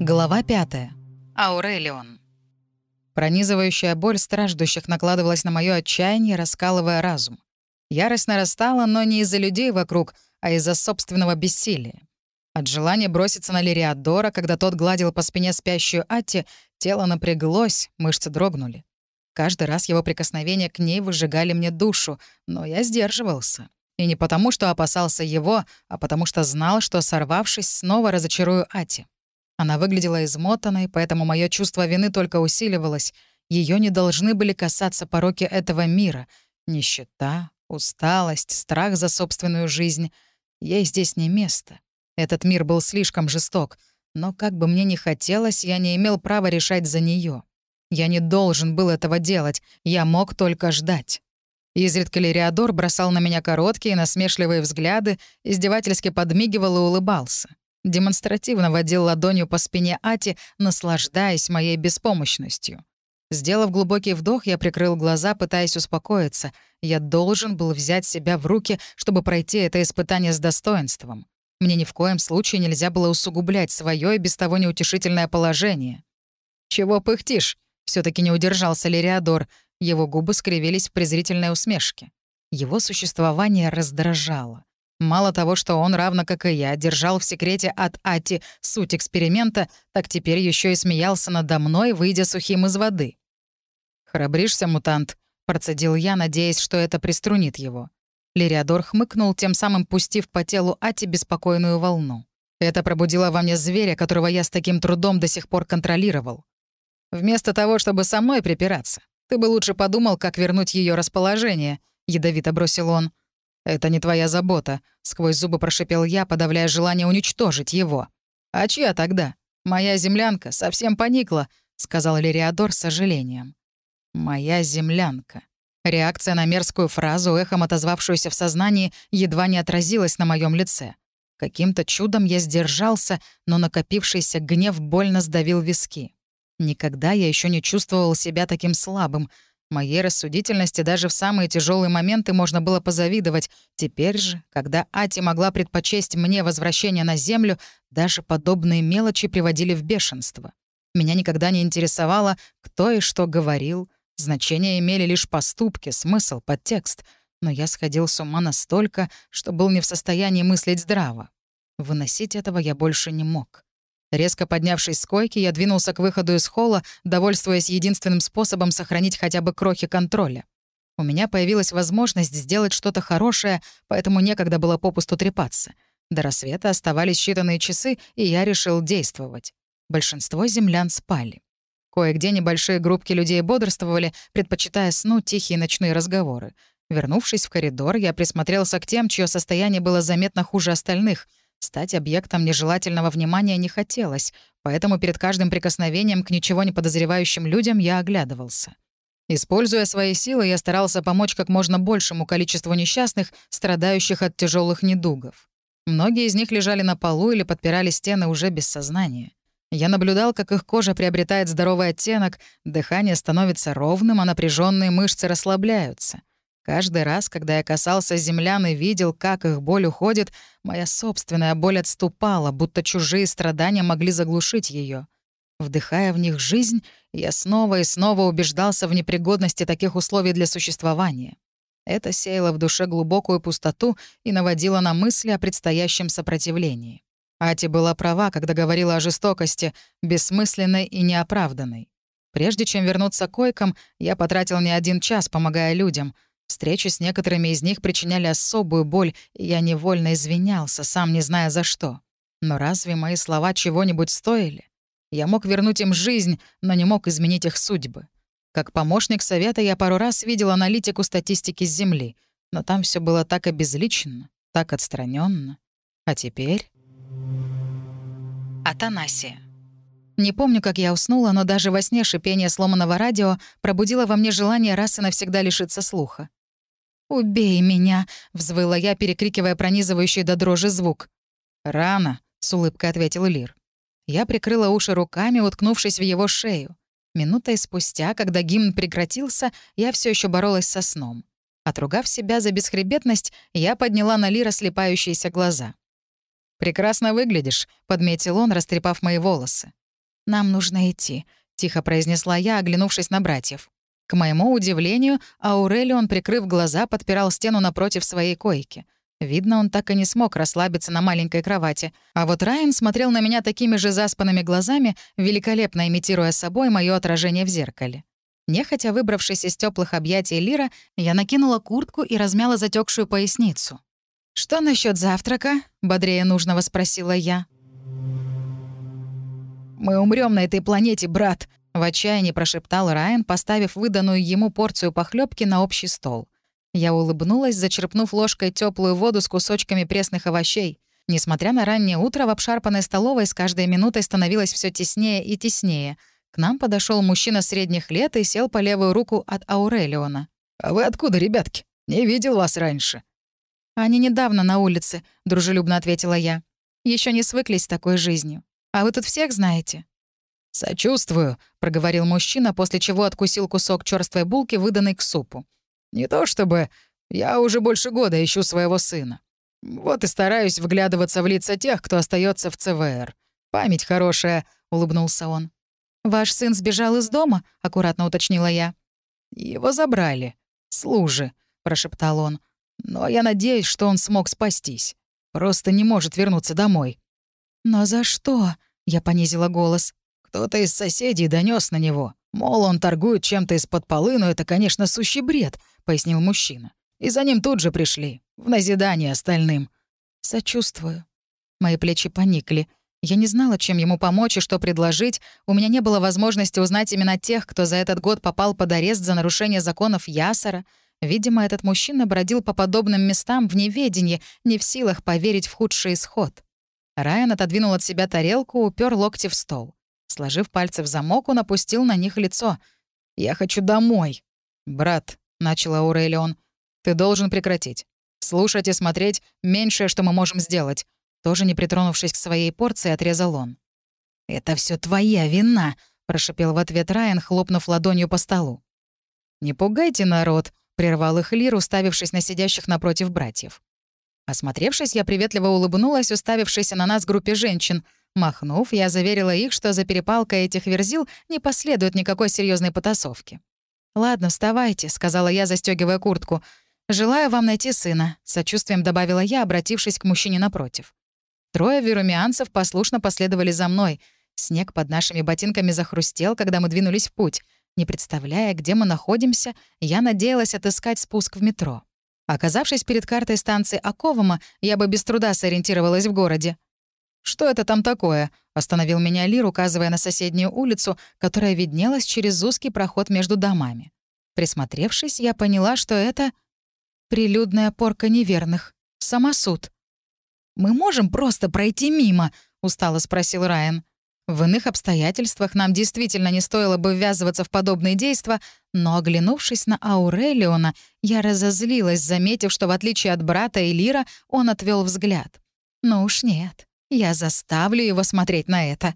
Глава 5. Аурелион. Пронизывающая боль страждущих накладывалась на мое отчаяние, раскалывая разум. Ярость нарастала, но не из-за людей вокруг, а из-за собственного бессилия. От желания броситься на Лириадора, когда тот гладил по спине спящую Атти, тело напряглось, мышцы дрогнули. Каждый раз его прикосновения к ней выжигали мне душу, но я сдерживался. И не потому, что опасался его, а потому что знал, что, сорвавшись, снова разочарую Ати. Она выглядела измотанной, поэтому мое чувство вины только усиливалось. Ее не должны были касаться пороки этого мира. Нищета, усталость, страх за собственную жизнь. Ей здесь не место. Этот мир был слишком жесток. Но как бы мне ни хотелось, я не имел права решать за нее. Я не должен был этого делать. Я мог только ждать. Изредка Лириадор бросал на меня короткие, насмешливые взгляды, издевательски подмигивал и улыбался демонстративно водил ладонью по спине Ати, наслаждаясь моей беспомощностью. Сделав глубокий вдох, я прикрыл глаза, пытаясь успокоиться. Я должен был взять себя в руки, чтобы пройти это испытание с достоинством. Мне ни в коем случае нельзя было усугублять свое и без того неутешительное положение. «Чего пыхтишь?» — все таки не удержался Лириадор. Его губы скривились в презрительной усмешке. Его существование раздражало. Мало того, что он, равно как и я, держал в секрете от Ати суть эксперимента, так теперь еще и смеялся надо мной, выйдя сухим из воды. «Храбришься, мутант?» — процедил я, надеясь, что это приструнит его. Лириадор хмыкнул, тем самым пустив по телу Ати беспокойную волну. Это пробудило во мне зверя, которого я с таким трудом до сих пор контролировал. Вместо того, чтобы со мной припираться, ты бы лучше подумал, как вернуть ее расположение, — ядовито бросил он. «Это не твоя забота», — сквозь зубы прошипел я, подавляя желание уничтожить его. «А чья тогда? Моя землянка совсем поникла», — сказал Лириадор с сожалением. «Моя землянка». Реакция на мерзкую фразу, эхом отозвавшуюся в сознании, едва не отразилась на моем лице. Каким-то чудом я сдержался, но накопившийся гнев больно сдавил виски. Никогда я еще не чувствовал себя таким слабым, Моей рассудительности даже в самые тяжелые моменты можно было позавидовать. Теперь же, когда Ати могла предпочесть мне возвращение на Землю, даже подобные мелочи приводили в бешенство. Меня никогда не интересовало, кто и что говорил. Значение имели лишь поступки, смысл, подтекст. Но я сходил с ума настолько, что был не в состоянии мыслить здраво. Выносить этого я больше не мог. Резко поднявшись с койки, я двинулся к выходу из холла, довольствуясь единственным способом сохранить хотя бы крохи контроля. У меня появилась возможность сделать что-то хорошее, поэтому некогда было попусту трепаться. До рассвета оставались считанные часы, и я решил действовать. Большинство землян спали. Кое-где небольшие группки людей бодрствовали, предпочитая сну тихие ночные разговоры. Вернувшись в коридор, я присмотрелся к тем, чье состояние было заметно хуже остальных — Стать объектом нежелательного внимания не хотелось, поэтому перед каждым прикосновением к ничего не подозревающим людям я оглядывался. Используя свои силы, я старался помочь как можно большему количеству несчастных, страдающих от тяжелых недугов. Многие из них лежали на полу или подпирали стены уже без сознания. Я наблюдал, как их кожа приобретает здоровый оттенок, дыхание становится ровным, а напряженные мышцы расслабляются — Каждый раз, когда я касался землян и видел, как их боль уходит, моя собственная боль отступала, будто чужие страдания могли заглушить ее. Вдыхая в них жизнь, я снова и снова убеждался в непригодности таких условий для существования. Это сеяло в душе глубокую пустоту и наводило на мысли о предстоящем сопротивлении. Ати была права, когда говорила о жестокости, бессмысленной и неоправданной. Прежде чем вернуться к койкам, я потратил не один час, помогая людям — Встречи с некоторыми из них причиняли особую боль, и я невольно извинялся, сам не зная за что. Но разве мои слова чего-нибудь стоили? Я мог вернуть им жизнь, но не мог изменить их судьбы. Как помощник совета я пару раз видел аналитику статистики с Земли, но там все было так обезличенно, так отстраненно. А теперь... Атанасия. Не помню, как я уснула, но даже во сне шипение сломанного радио пробудило во мне желание раз и навсегда лишиться слуха. «Убей меня!» — взвыла я, перекрикивая пронизывающий до дрожи звук. «Рано», — с улыбкой ответил Лир. Я прикрыла уши руками, уткнувшись в его шею. Минутой спустя, когда гимн прекратился, я все еще боролась со сном. Отругав себя за бесхребетность, я подняла на Лира слепающиеся глаза. «Прекрасно выглядишь», — подметил он, растрепав мои волосы. «Нам нужно идти», — тихо произнесла я, оглянувшись на братьев. К моему удивлению, Аурелион, прикрыв глаза, подпирал стену напротив своей койки. Видно, он так и не смог расслабиться на маленькой кровати. А вот Райан смотрел на меня такими же заспанными глазами, великолепно имитируя собой мое отражение в зеркале. Нехотя выбравшись из теплых объятий Лира, я накинула куртку и размяла затекшую поясницу. «Что насчет завтрака?» — бодрее нужного спросила я. «Мы умрем на этой планете, брат!» — в отчаянии прошептал Райан, поставив выданную ему порцию похлебки на общий стол. Я улыбнулась, зачерпнув ложкой теплую воду с кусочками пресных овощей. Несмотря на раннее утро, в обшарпанной столовой с каждой минутой становилось все теснее и теснее. К нам подошел мужчина средних лет и сел по левую руку от Аурелиона. «А вы откуда, ребятки? Не видел вас раньше». «Они недавно на улице», — дружелюбно ответила я. Еще не свыклись с такой жизнью. А вы тут всех знаете?» «Сочувствую», — проговорил мужчина, после чего откусил кусок черствой булки, выданной к супу. «Не то чтобы я уже больше года ищу своего сына. Вот и стараюсь вглядываться в лица тех, кто остается в ЦВР. Память хорошая», — улыбнулся он. «Ваш сын сбежал из дома?» — аккуратно уточнила я. «Его забрали. Служи», — прошептал он. «Но я надеюсь, что он смог спастись. Просто не может вернуться домой». «Но за что?» — я понизила голос. «Кто-то из соседей донес на него. Мол, он торгует чем-то из-под полы, но это, конечно, сущий бред», — пояснил мужчина. «И за ним тут же пришли. В назидание остальным». «Сочувствую». Мои плечи поникли. Я не знала, чем ему помочь и что предложить. У меня не было возможности узнать именно тех, кто за этот год попал под арест за нарушение законов Ясара. Видимо, этот мужчина бродил по подобным местам в неведении, не в силах поверить в худший исход. Райан отодвинул от себя тарелку, упер локти в стол. Сложив пальцы в замок, он опустил на них лицо. «Я хочу домой!» «Брат», — начал Аурелион, — «ты должен прекратить. Слушать и смотреть — меньшее, что мы можем сделать». Тоже не притронувшись к своей порции, отрезал он. «Это все твоя вина», — прошипел в ответ Райан, хлопнув ладонью по столу. «Не пугайте народ», — прервал их Лир, уставившись на сидящих напротив братьев. Осмотревшись, я приветливо улыбнулась, уставившись на нас группе женщин. Махнув, я заверила их, что за перепалкой этих верзил не последует никакой серьезной потасовки. «Ладно, вставайте», — сказала я, застегивая куртку. «Желаю вам найти сына», — сочувствием добавила я, обратившись к мужчине напротив. Трое верумианцев послушно последовали за мной. Снег под нашими ботинками захрустел, когда мы двинулись в путь. Не представляя, где мы находимся, я надеялась отыскать спуск в метро. Оказавшись перед картой станции Аковома, я бы без труда сориентировалась в городе. «Что это там такое?» — остановил меня Лир, указывая на соседнюю улицу, которая виднелась через узкий проход между домами. Присмотревшись, я поняла, что это прилюдная порка неверных. Самосуд. «Мы можем просто пройти мимо?» — устало спросил Райан. В иных обстоятельствах нам действительно не стоило бы ввязываться в подобные действия, но, оглянувшись на Аурелиона, я разозлилась, заметив, что, в отличие от брата и Лира, он отвел взгляд. Ну уж нет, я заставлю его смотреть на это.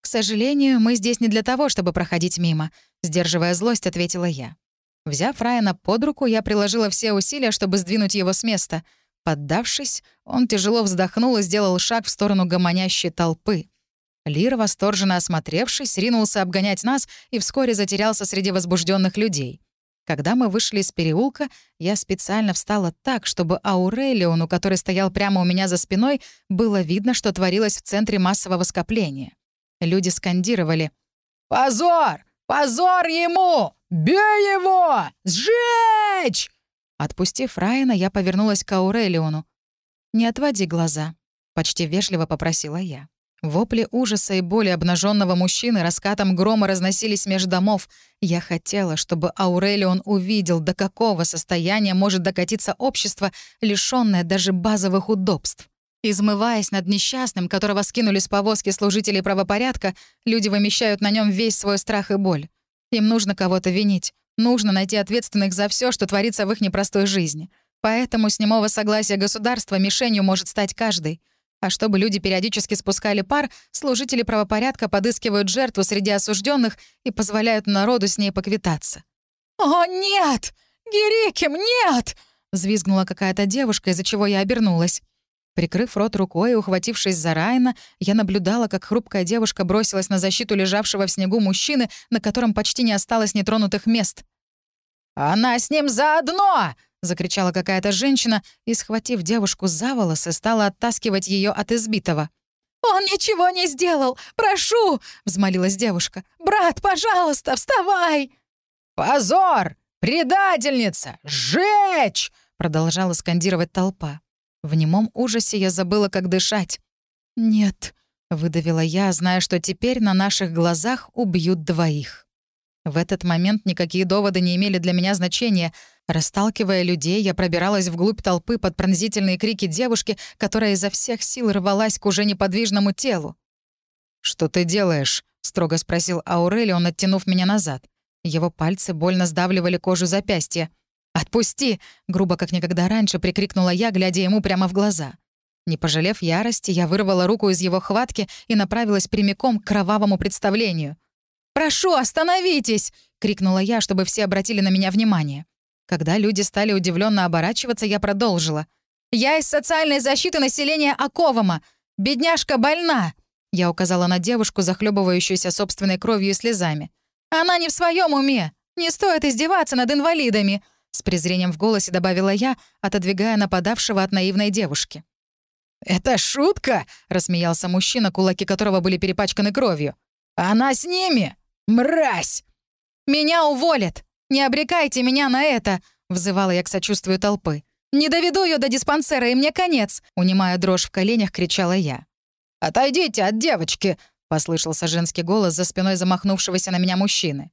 «К сожалению, мы здесь не для того, чтобы проходить мимо», — сдерживая злость, ответила я. Взяв Райана под руку, я приложила все усилия, чтобы сдвинуть его с места. Поддавшись, он тяжело вздохнул и сделал шаг в сторону гомонящей толпы. Лир, восторженно осмотревшись, ринулся обгонять нас и вскоре затерялся среди возбужденных людей. Когда мы вышли из переулка, я специально встала так, чтобы Аурелиону, который стоял прямо у меня за спиной, было видно, что творилось в центре массового скопления. Люди скандировали «Позор! Позор ему! Бей его! Сжечь!» Отпустив Райана, я повернулась к Аурелиону. «Не отводи глаза», — почти вежливо попросила я. Вопли ужаса и боли обнаженного мужчины раскатом грома разносились между домов. Я хотела, чтобы Аурелион увидел, до какого состояния может докатиться общество, лишённое даже базовых удобств. Измываясь над несчастным, которого скинули с повозки служителей правопорядка, люди вымещают на нем весь свой страх и боль. Им нужно кого-то винить. Нужно найти ответственных за все, что творится в их непростой жизни. Поэтому с немого согласия государства мишенью может стать каждый — а чтобы люди периодически спускали пар, служители правопорядка подыскивают жертву среди осужденных и позволяют народу с ней поквитаться. «О, нет! Гериким, нет!» — взвизгнула какая-то девушка, из-за чего я обернулась. Прикрыв рот рукой и ухватившись за Райна, я наблюдала, как хрупкая девушка бросилась на защиту лежавшего в снегу мужчины, на котором почти не осталось нетронутых мест. «Она с ним заодно!» — закричала какая-то женщина и, схватив девушку за волосы, стала оттаскивать ее от избитого. «Он ничего не сделал! Прошу!» — взмолилась девушка. «Брат, пожалуйста, вставай!» «Позор! Предательница! Жечь!» — продолжала скандировать толпа. В немом ужасе я забыла, как дышать. «Нет», — выдавила я, зная, что теперь на наших глазах убьют двоих. В этот момент никакие доводы не имели для меня значения. Расталкивая людей, я пробиралась вглубь толпы под пронзительные крики девушки, которая изо всех сил рвалась к уже неподвижному телу. «Что ты делаешь?» — строго спросил Аурелион, оттянув меня назад. Его пальцы больно сдавливали кожу запястья. «Отпусти!» — грубо как никогда раньше прикрикнула я, глядя ему прямо в глаза. Не пожалев ярости, я вырвала руку из его хватки и направилась прямиком к кровавому представлению. «Прошу, остановитесь!» — крикнула я, чтобы все обратили на меня внимание. Когда люди стали удивленно оборачиваться, я продолжила. «Я из социальной защиты населения Аковома. Бедняжка больна!» Я указала на девушку, захлебывающуюся собственной кровью и слезами. «Она не в своем уме! Не стоит издеваться над инвалидами!» С презрением в голосе добавила я, отодвигая нападавшего от наивной девушки. «Это шутка?» — рассмеялся мужчина, кулаки которого были перепачканы кровью. «Она с ними! Мразь!» «Меня уволят! Не обрекайте меня на это!» — взывала я к сочувствию толпы. «Не доведу ее до диспансера, и мне конец!» — унимая дрожь в коленях, кричала я. «Отойдите от девочки!» — послышался женский голос за спиной замахнувшегося на меня мужчины.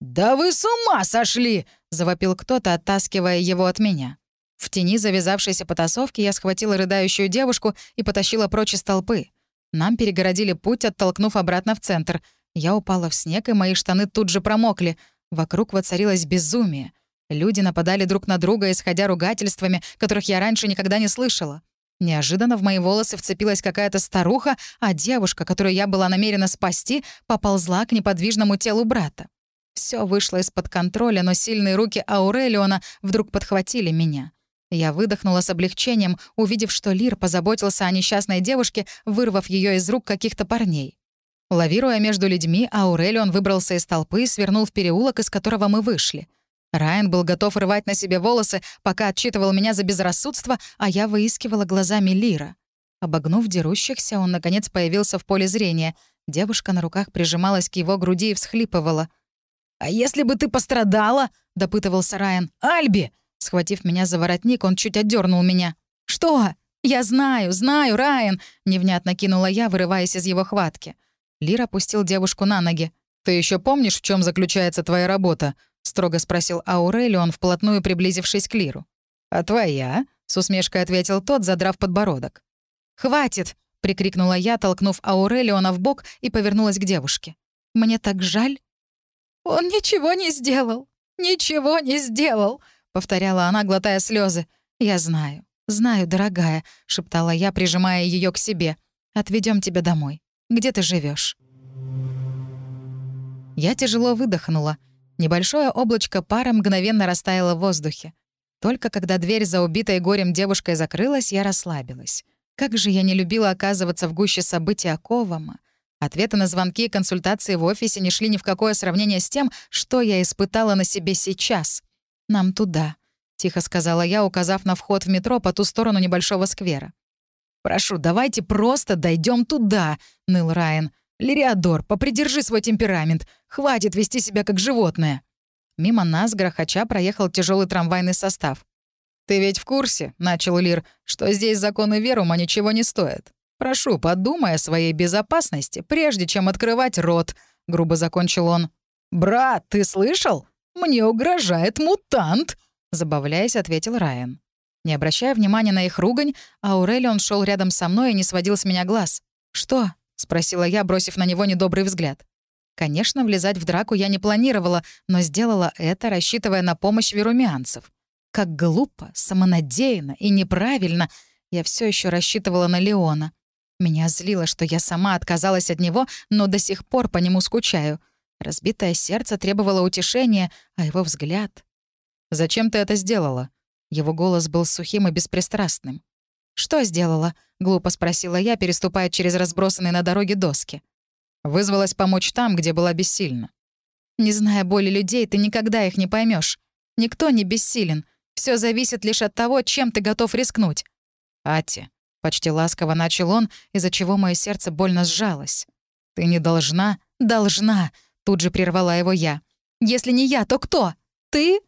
«Да вы с ума сошли!» — завопил кто-то, оттаскивая его от меня. В тени завязавшейся потасовки я схватила рыдающую девушку и потащила прочь из толпы. Нам перегородили путь, оттолкнув обратно в центр. Я упала в снег, и мои штаны тут же промокли. Вокруг воцарилось безумие. Люди нападали друг на друга, исходя ругательствами, которых я раньше никогда не слышала. Неожиданно в мои волосы вцепилась какая-то старуха, а девушка, которую я была намерена спасти, поползла к неподвижному телу брата. Все вышло из-под контроля, но сильные руки Аурелиона вдруг подхватили меня. Я выдохнула с облегчением, увидев, что Лир позаботился о несчастной девушке, вырвав ее из рук каких-то парней. Лавируя между людьми, Аурелион выбрался из толпы и свернул в переулок, из которого мы вышли. Райан был готов рвать на себе волосы, пока отчитывал меня за безрассудство, а я выискивала глазами Лира. Обогнув дерущихся, он, наконец, появился в поле зрения. Девушка на руках прижималась к его груди и всхлипывала. «А если бы ты пострадала?» — допытывался Райан. «Альби!» Схватив меня за воротник, он чуть отдернул меня. «Что? Я знаю, знаю, Райан!» — невнятно кинула я, вырываясь из его хватки. Лир опустил девушку на ноги. «Ты еще помнишь, в чем заключается твоя работа?» — строго спросил Аурелион, вплотную приблизившись к Лиру. «А твоя?» — с усмешкой ответил тот, задрав подбородок. «Хватит!» — прикрикнула я, толкнув Аурелиона в бок и повернулась к девушке. «Мне так жаль!» «Он ничего не сделал! Ничего не сделал!» — повторяла она, глотая слезы. «Я знаю, знаю, дорогая», — шептала я, прижимая ее к себе. Отведем тебя домой. Где ты живешь? Я тяжело выдохнула. Небольшое облачко пара мгновенно растаяло в воздухе. Только когда дверь за убитой горем девушкой закрылась, я расслабилась. Как же я не любила оказываться в гуще событий Аковама. Ответы на звонки и консультации в офисе не шли ни в какое сравнение с тем, что я испытала на себе сейчас. «Нам туда», — тихо сказала я, указав на вход в метро по ту сторону небольшого сквера. «Прошу, давайте просто дойдем туда», — ныл Райан. «Лириадор, попридержи свой темперамент. Хватит вести себя как животное». Мимо нас, грохоча, проехал тяжелый трамвайный состав. «Ты ведь в курсе», — начал Лир, «что здесь законы Верума ничего не стоят. Прошу, подумай о своей безопасности, прежде чем открывать рот», — грубо закончил он. «Брат, ты слышал? Мне угрожает мутант», — забавляясь, ответил Райан. Не обращая внимания на их ругань, Аурелион шел рядом со мной и не сводил с меня глаз. «Что?» — спросила я, бросив на него недобрый взгляд. Конечно, влезать в драку я не планировала, но сделала это, рассчитывая на помощь верумианцев. Как глупо, самонадеянно и неправильно я все еще рассчитывала на Леона. Меня злило, что я сама отказалась от него, но до сих пор по нему скучаю. Разбитое сердце требовало утешения, а его взгляд... «Зачем ты это сделала?» Его голос был сухим и беспристрастным. «Что сделала?» — глупо спросила я, переступая через разбросанные на дороге доски. Вызвалась помочь там, где была бессильна. Не зная боли людей, ты никогда их не поймешь. Никто не бессилен. Все зависит лишь от того, чем ты готов рискнуть. Ати, почти ласково начал он, из-за чего мое сердце больно сжалось. Ты не должна, должна, тут же прервала его я. Если не я, то кто? Ты?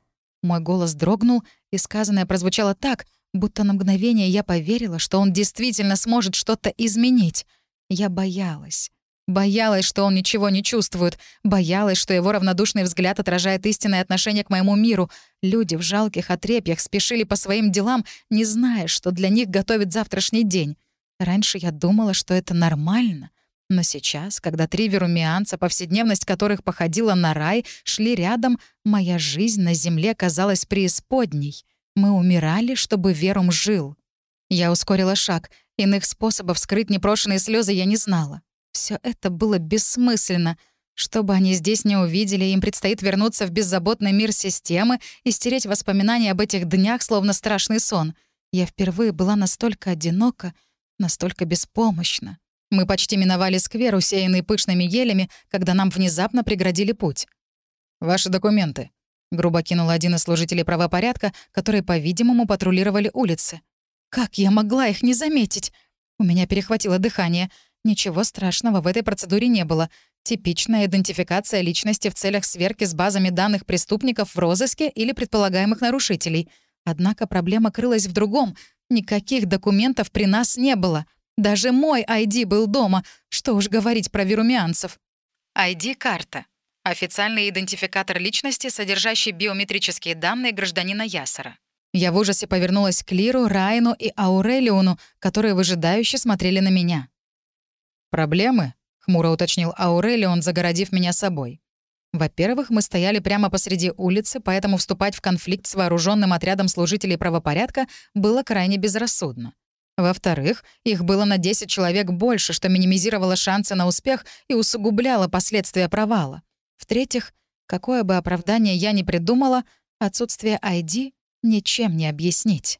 Мой голос дрогнул, и сказанное прозвучало так, будто на мгновение я поверила, что он действительно сможет что-то изменить. Я боялась. Боялась, что он ничего не чувствует. Боялась, что его равнодушный взгляд отражает истинное отношение к моему миру. Люди в жалких отрепьях спешили по своим делам, не зная, что для них готовит завтрашний день. Раньше я думала, что это нормально. Но сейчас, когда три верумианца, повседневность которых походила на рай, шли рядом, моя жизнь на земле казалась преисподней. Мы умирали, чтобы Верум жил. Я ускорила шаг. Иных способов скрыть непрошенные слезы я не знала. Все это было бессмысленно. Что бы они здесь не увидели, им предстоит вернуться в беззаботный мир системы и стереть воспоминания об этих днях, словно страшный сон. Я впервые была настолько одинока, настолько беспомощна. Мы почти миновали сквер, усеянный пышными елями, когда нам внезапно преградили путь. «Ваши документы», — грубо кинул один из служителей правопорядка, которые, по-видимому, патрулировали улицы. «Как я могла их не заметить?» У меня перехватило дыхание — Ничего страшного в этой процедуре не было. Типичная идентификация личности в целях сверки с базами данных преступников в розыске или предполагаемых нарушителей. Однако проблема крылась в другом. Никаких документов при нас не было. Даже мой ID был дома. Что уж говорить про верумианцев. ID-карта. Официальный идентификатор личности, содержащий биометрические данные гражданина Ясара. Я в ужасе повернулась к Лиру, Райну и Аурелиону, которые выжидающе смотрели на меня. «Проблемы?» — хмуро уточнил Аурелион, загородив меня собой. Во-первых, мы стояли прямо посреди улицы, поэтому вступать в конфликт с вооруженным отрядом служителей правопорядка было крайне безрассудно. Во-вторых, их было на 10 человек больше, что минимизировало шансы на успех и усугубляло последствия провала. В-третьих, какое бы оправдание я ни придумала, отсутствие ID ничем не объяснить.